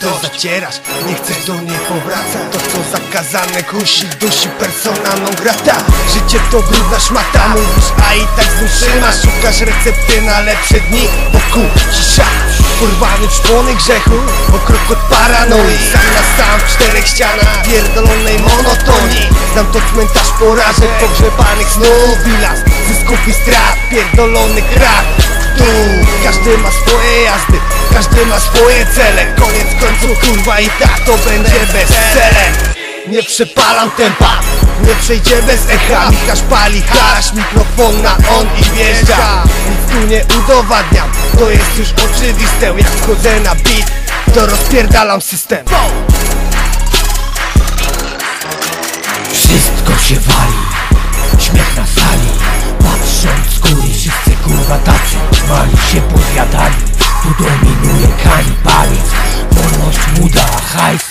to zacierasz. Nie chcesz do niej powracać. To co zakazane kusi, dusi persona non grata. Życie to brudna szmata. Mówisz, a i tak trzymasz Szukasz recepty na lepsze dni. Wokół cisza Porwany w szpony grzechu. O krok od paranoi Sam na sam w czterech ścianach. Pierdolonej monotonii. Znam to cmentarz porażek Pogrzebanych snów Bilans zysków i strat. Pierdolony krak. Tu Każdy ma swoje jazdy, każdy ma swoje cele. Koniec końców kurwa i tak to będzie bestseller Nie przepalam tempa, nie przejdzie bez echa. Michasz pali hasz, mikrofon na on i wjeżdża. Nic tu nie udowadniam, to jest już oczywiste. Jak wchodzę na beat, to rozpierdalam system. Wszystko się wali, śmiech na sali. Patrząc z góry, wszyscy kurwa tacy Mali się pozjadali, tu dominuje kanibalizm Wolność, muda, hajs,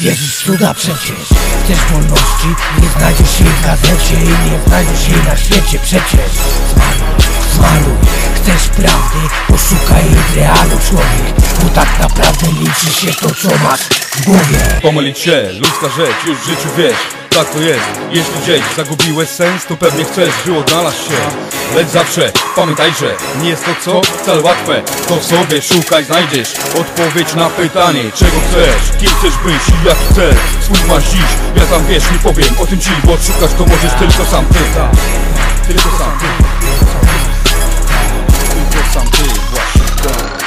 wierzysz cuda przecież. Chcesz wolności, nie znajdziesz jej w gazecie I nie znajdziesz jej na świecie przecież. Zmaluj, zmaluj, chcesz prawdy, poszukaj jej w realu człowiek. Bo tak naprawdę liczy się to co masz w głowie. Pomylić się, ludzka rzecz, już w życiu wiesz Tak to jest, jeśli gdzieś zagubiłeś sens To pewnie chcesz, by odnalazł się. Lecz zawsze pamiętaj, że nie jest to co wcale łatwe. To w sobie szukaj, znajdziesz odpowiedź na pytanie Czego chcesz, kim chcesz być i jaki cel Swój masz dziś, ja tam wiesz, nie powiem o tym ci Bo szukasz to możesz tylko sam ty. Tylko sam ty. Tylko sam ty, właśnie. Tak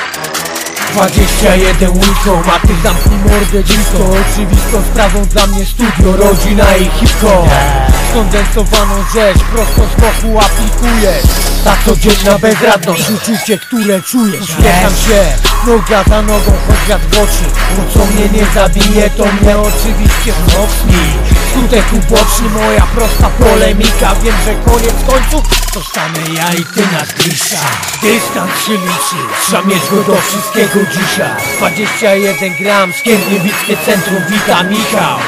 21 weekend, a ty zamknij mordę dziwko Oczywistą sprawą dla mnie studio, rodzina i hip-hop Skondensowaną rzecz prosto z boku aplikuję. Ta codzienna bezradność, uczucie, które czujesz Uśmiecham się, noga za nogą, choć wiatr w oczy. Bo co mnie nie zabije, to mnie oczywiście wzmocni. Skutek uboczny, moja prosta polemika. Wiem, że koniec końców zostanę ja i ty na zgrisza Dystans się liczy, trzeba mieć go do wszystkiego dzisiaj. 21 gram, Skierniewickie Centrum Wita Michał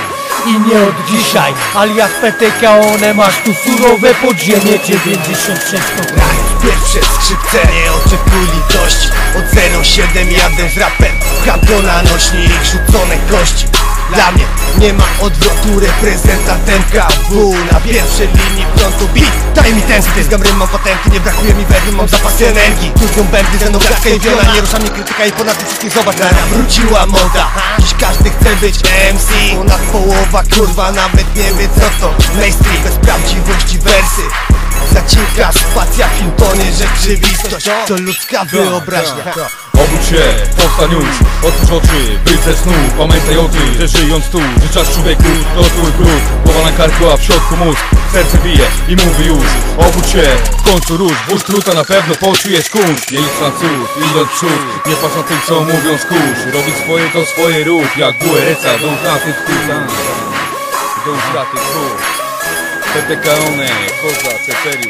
i nie od dzisiaj, alias PTK, one masz tu surowe podziemie 96 granic Pierwsze skrzypce, nie oczekuj litości Od 07 jadę z rapem. To na nośnik, rzucone kości Dla mnie nie ma odwrotu Reprezentant MKW Na pierwszej linii frontu beat. Daj mi ten styl, zgam rym, mam patenty Nie brakuje mi werwy, mam zapasy energii. Tudią bębny, zenografka i wiola Nie rusza mnie krytyka i ponad tym wszystkim zobacz Rana wróciła moda. Dziś każdy chce być MC Ponad połowa kurwa nawet nie wie co to Mainstream. Bez prawdziwości wersy. Zacinka spacja, film to nie rzeczywistość To ludzka wyobraźnia Obudź się, powstań już, otwórz oczy, wyjdź ze snu Pamiętaj o tym, że żyjąc tu, życzasz człowieku, to twój gród Głowa na karku, a w środku mózg, serce bije i mówi już. Obudź się, w końcu rusz, włóż truta na pewno poczujesz kurz Nie licz na cud, idąc przód, nie patrz na tych co mówią skórz. Robić swoje to swoje rób, jak buereca, do chaty tchórza Do chaty tchórz PTK one, koza, C4